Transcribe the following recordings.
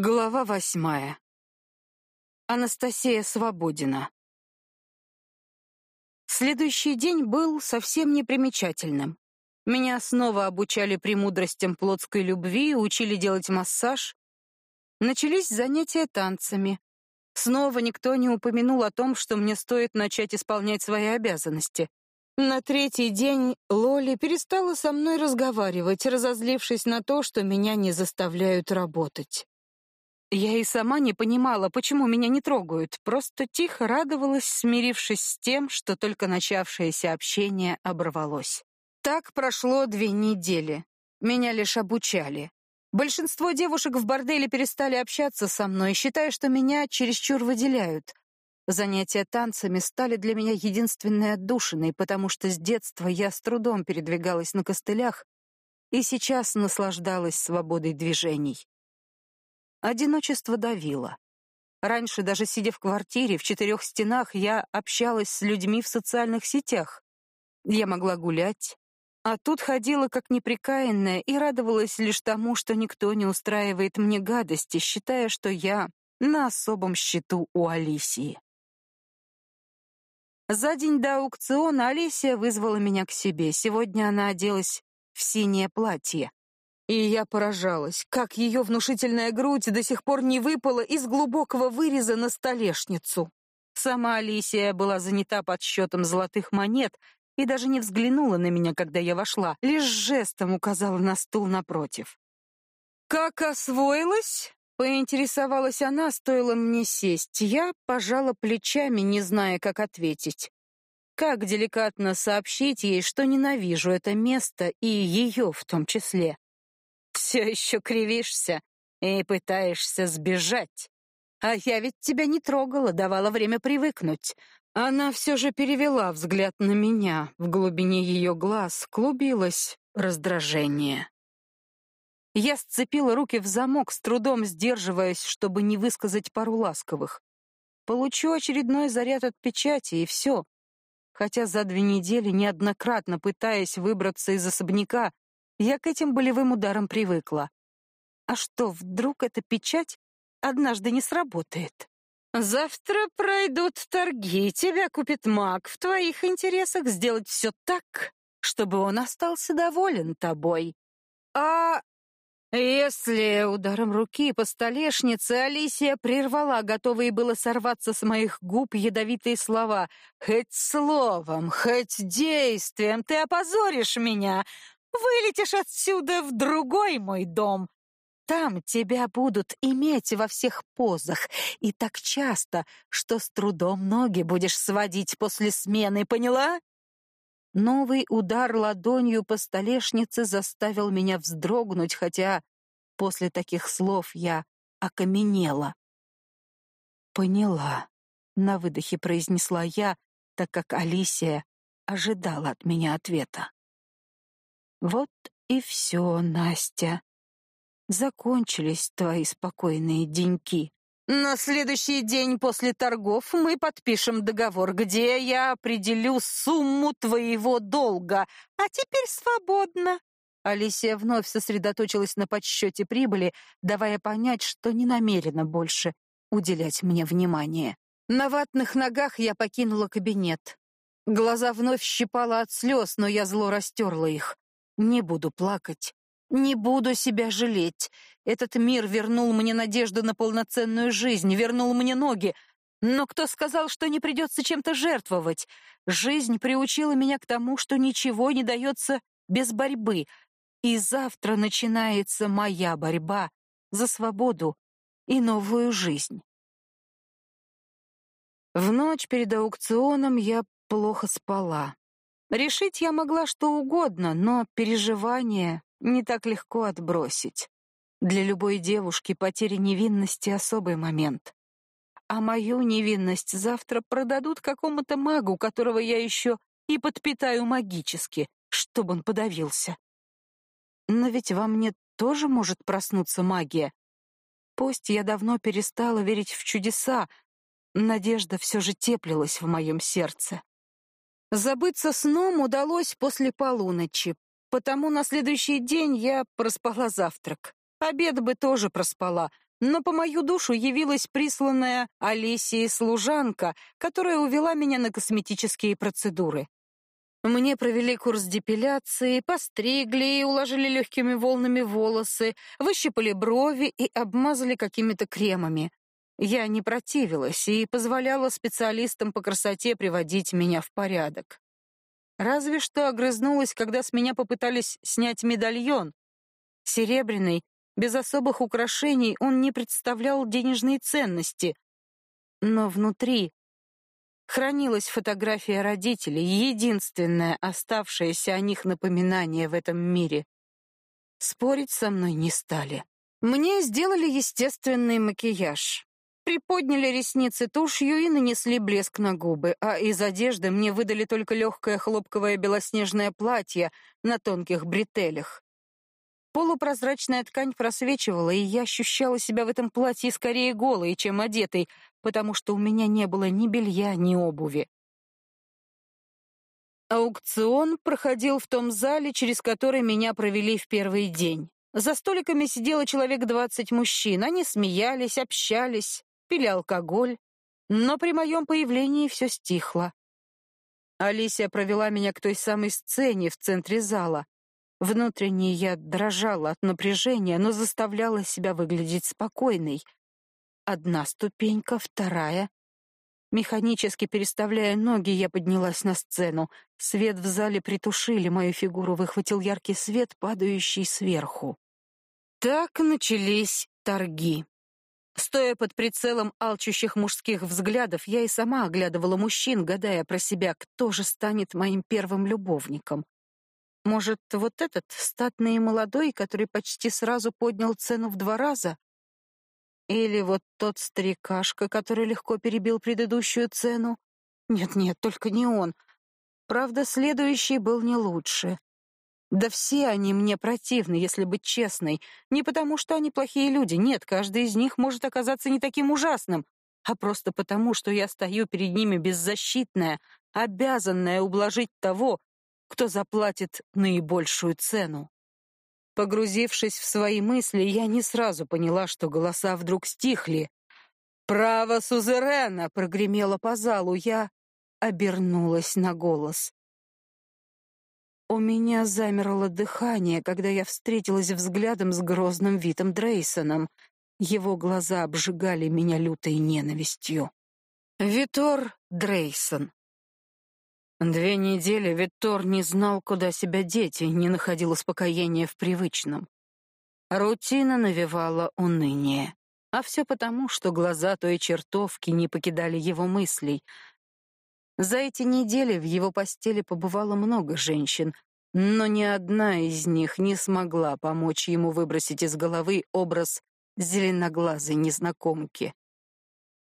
Глава восьмая. Анастасия Свободина. Следующий день был совсем непримечательным. Меня снова обучали премудростям плотской любви, учили делать массаж. Начались занятия танцами. Снова никто не упомянул о том, что мне стоит начать исполнять свои обязанности. На третий день Лоли перестала со мной разговаривать, разозлившись на то, что меня не заставляют работать. Я и сама не понимала, почему меня не трогают, просто тихо радовалась, смирившись с тем, что только начавшееся общение оборвалось. Так прошло две недели. Меня лишь обучали. Большинство девушек в борделе перестали общаться со мной, считая, что меня чересчур выделяют. Занятия танцами стали для меня единственной отдушиной, потому что с детства я с трудом передвигалась на костылях и сейчас наслаждалась свободой движений. Одиночество давило. Раньше, даже сидя в квартире в четырех стенах, я общалась с людьми в социальных сетях. Я могла гулять, а тут ходила как неприкаянная и радовалась лишь тому, что никто не устраивает мне гадости, считая, что я на особом счету у Алисии. За день до аукциона Алисия вызвала меня к себе. Сегодня она оделась в синее платье. И я поражалась, как ее внушительная грудь до сих пор не выпала из глубокого выреза на столешницу. Сама Алисия была занята подсчетом золотых монет и даже не взглянула на меня, когда я вошла, лишь жестом указала на стул напротив. «Как освоилась?» — поинтересовалась она, стоило мне сесть. Я пожала плечами, не зная, как ответить. Как деликатно сообщить ей, что ненавижу это место и ее в том числе все еще кривишься и пытаешься сбежать. А я ведь тебя не трогала, давала время привыкнуть. Она все же перевела взгляд на меня. В глубине ее глаз клубилось раздражение. Я сцепила руки в замок, с трудом сдерживаясь, чтобы не высказать пару ласковых. Получу очередной заряд от печати, и все. Хотя за две недели, неоднократно пытаясь выбраться из особняка, я к этим болевым ударам привыкла. А что, вдруг эта печать однажды не сработает? Завтра пройдут торги, тебя купит маг. В твоих интересах сделать все так, чтобы он остался доволен тобой. А если ударом руки по столешнице Алисия прервала, готовые было сорваться с моих губ ядовитые слова. «Хоть словом, хоть действием ты опозоришь меня, Вылетишь отсюда в другой мой дом. Там тебя будут иметь во всех позах, и так часто, что с трудом ноги будешь сводить после смены, поняла? Новый удар ладонью по столешнице заставил меня вздрогнуть, хотя после таких слов я окаменела. Поняла, на выдохе произнесла я, так как Алисия ожидала от меня ответа. Вот и все, Настя. Закончились твои спокойные деньки. На следующий день после торгов мы подпишем договор, где я определю сумму твоего долга. А теперь свободно. Алисия вновь сосредоточилась на подсчете прибыли, давая понять, что не намерена больше уделять мне внимание. На ватных ногах я покинула кабинет. Глаза вновь щипало от слез, но я зло растерла их. Не буду плакать, не буду себя жалеть. Этот мир вернул мне надежду на полноценную жизнь, вернул мне ноги. Но кто сказал, что не придется чем-то жертвовать? Жизнь приучила меня к тому, что ничего не дается без борьбы. И завтра начинается моя борьба за свободу и новую жизнь. В ночь перед аукционом я плохо спала. Решить я могла что угодно, но переживания не так легко отбросить. Для любой девушки потеря невинности особый момент. А мою невинность завтра продадут какому-то магу, которого я еще и подпитаю магически, чтобы он подавился. Но ведь во мне тоже может проснуться магия. Пусть я давно перестала верить в чудеса, надежда все же теплилась в моем сердце. Забыться сном удалось после полуночи, потому на следующий день я проспала завтрак. Обед бы тоже проспала, но по мою душу явилась присланная Алисией служанка, которая увела меня на косметические процедуры. Мне провели курс депиляции, постригли и уложили легкими волнами волосы, выщипали брови и обмазали какими-то кремами. Я не противилась и позволяла специалистам по красоте приводить меня в порядок. Разве что огрызнулась, когда с меня попытались снять медальон. Серебряный, без особых украшений, он не представлял денежной ценности. Но внутри хранилась фотография родителей, единственное оставшееся о них напоминание в этом мире. Спорить со мной не стали. Мне сделали естественный макияж. Приподняли ресницы тушью и нанесли блеск на губы, а из одежды мне выдали только легкое хлопковое белоснежное платье на тонких бретелях. Полупрозрачная ткань просвечивала, и я ощущала себя в этом платье скорее голой, чем одетой, потому что у меня не было ни белья, ни обуви. Аукцион проходил в том зале, через который меня провели в первый день. За столиками сидело человек двадцать мужчин. Они смеялись, общались, пили алкоголь, но при моем появлении все стихло. Алисия провела меня к той самой сцене в центре зала. Внутренне я дрожала от напряжения, но заставляла себя выглядеть спокойной. Одна ступенька, вторая. Механически переставляя ноги, я поднялась на сцену. Свет в зале притушили, мою фигуру выхватил яркий свет, падающий сверху. Так начались торги. Стоя под прицелом алчущих мужских взглядов, я и сама оглядывала мужчин, гадая про себя, кто же станет моим первым любовником. Может, вот этот, статный и молодой, который почти сразу поднял цену в два раза? Или вот тот старикашка, который легко перебил предыдущую цену? Нет-нет, только не он. Правда, следующий был не лучше. Да все они мне противны, если быть честной. Не потому, что они плохие люди, нет, каждый из них может оказаться не таким ужасным, а просто потому, что я стою перед ними беззащитная, обязанная ублажить того, кто заплатит наибольшую цену. Погрузившись в свои мысли, я не сразу поняла, что голоса вдруг стихли. «Право сузерена!» — прогремело по залу. Я обернулась на голос. У меня замерло дыхание, когда я встретилась взглядом с грозным Витом Дрейсоном. Его глаза обжигали меня лютой ненавистью. Витор Дрейсон. Две недели Витор не знал, куда себя деть, и не находил успокоения в привычном. Рутина навевала уныние. А все потому, что глаза той чертовки не покидали его мыслей, за эти недели в его постели побывало много женщин, но ни одна из них не смогла помочь ему выбросить из головы образ зеленоглазой незнакомки.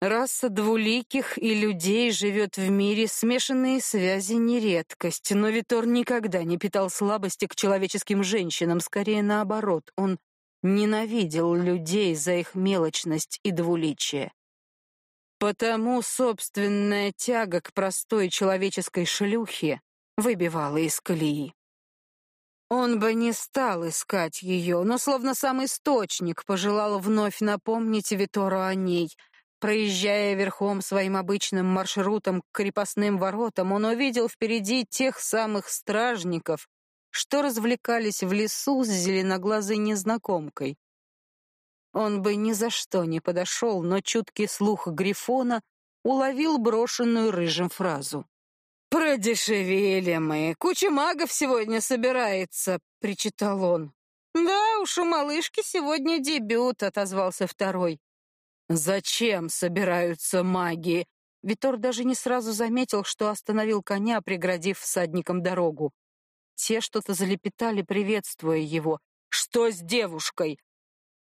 Раса двуликих и людей живет в мире, смешанные связи не редкость, но Витор никогда не питал слабости к человеческим женщинам, скорее наоборот, он ненавидел людей за их мелочность и двуличие. Потому собственная тяга к простой человеческой шлюхе выбивала из колеи. Он бы не стал искать ее, но словно сам источник пожелал вновь напомнить Витору о ней. Проезжая верхом своим обычным маршрутом к крепостным воротам, он увидел впереди тех самых стражников, что развлекались в лесу с зеленоглазой незнакомкой. Он бы ни за что не подошел, но чуткий слух Грифона уловил брошенную рыжим фразу. «Продешевели мы. Куча магов сегодня собирается», — причитал он. «Да уж, у малышки сегодня дебют», — отозвался второй. «Зачем собираются маги?» Витор даже не сразу заметил, что остановил коня, преградив всадникам дорогу. Те что-то залепетали, приветствуя его. «Что с девушкой?»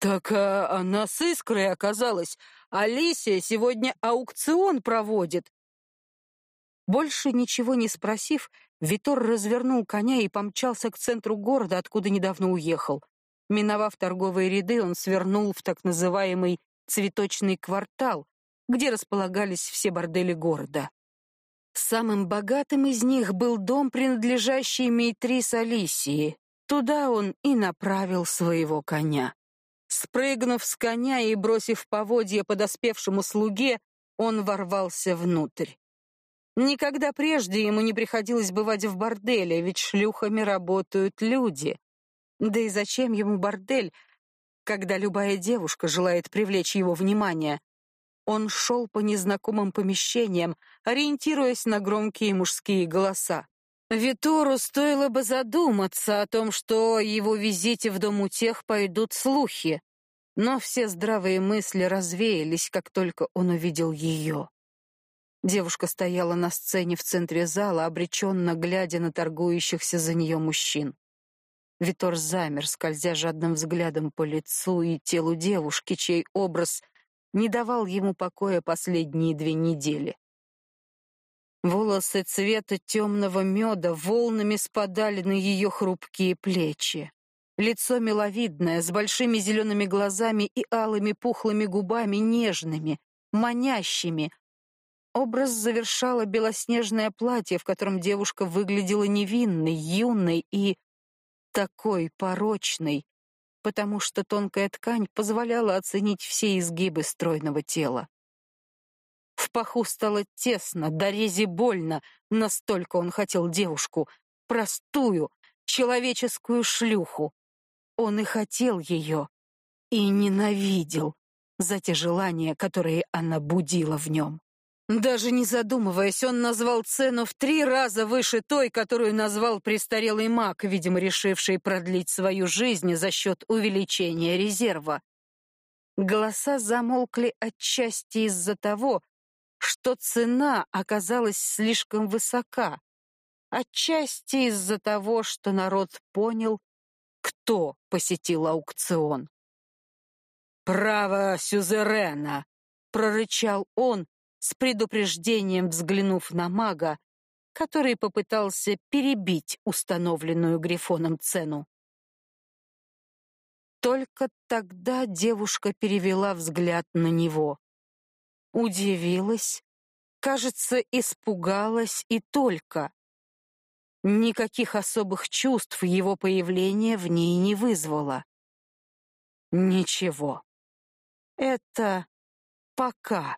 Так а, она с искрой оказалась. Алисия сегодня аукцион проводит. Больше ничего не спросив, Витор развернул коня и помчался к центру города, откуда недавно уехал. Миновав торговые ряды, он свернул в так называемый цветочный квартал, где располагались все бордели города. Самым богатым из них был дом, принадлежащий Мейтрис Алисии. Туда он и направил своего коня. Спрыгнув с коня и бросив поводья подоспевшему слуге, он ворвался внутрь. Никогда прежде ему не приходилось бывать в борделе, ведь шлюхами работают люди. Да и зачем ему бордель, когда любая девушка желает привлечь его внимание? Он шел по незнакомым помещениям, ориентируясь на громкие мужские голоса. Витору стоило бы задуматься о том, что его визите в дом у тех пойдут слухи. Но все здравые мысли развеялись, как только он увидел ее. Девушка стояла на сцене в центре зала, обреченно глядя на торгующихся за нее мужчин. Витор замер, скользя жадным взглядом по лицу и телу девушки, чей образ не давал ему покоя последние две недели. Волосы цвета темного меда волнами спадали на ее хрупкие плечи. Лицо миловидное, с большими зелеными глазами и алыми пухлыми губами, нежными, манящими. Образ завершало белоснежное платье, в котором девушка выглядела невинной, юной и такой порочной, потому что тонкая ткань позволяла оценить все изгибы стройного тела. В паху стало тесно, до рези больно, настолько он хотел девушку, простую, человеческую шлюху. Он и хотел ее, и ненавидел за те желания, которые она будила в нем. Даже не задумываясь, он назвал цену в три раза выше той, которую назвал престарелый маг, видимо, решивший продлить свою жизнь за счет увеличения резерва. Голоса замолкли отчасти из-за того, что цена оказалась слишком высока, отчасти из-за того, что народ понял, кто посетил аукцион. «Право сюзерена!» — прорычал он, с предупреждением взглянув на мага, который попытался перебить установленную Грифоном цену. Только тогда девушка перевела взгляд на него. Удивилась, кажется, испугалась и только. Никаких особых чувств его появление в ней не вызвало. Ничего. Это пока.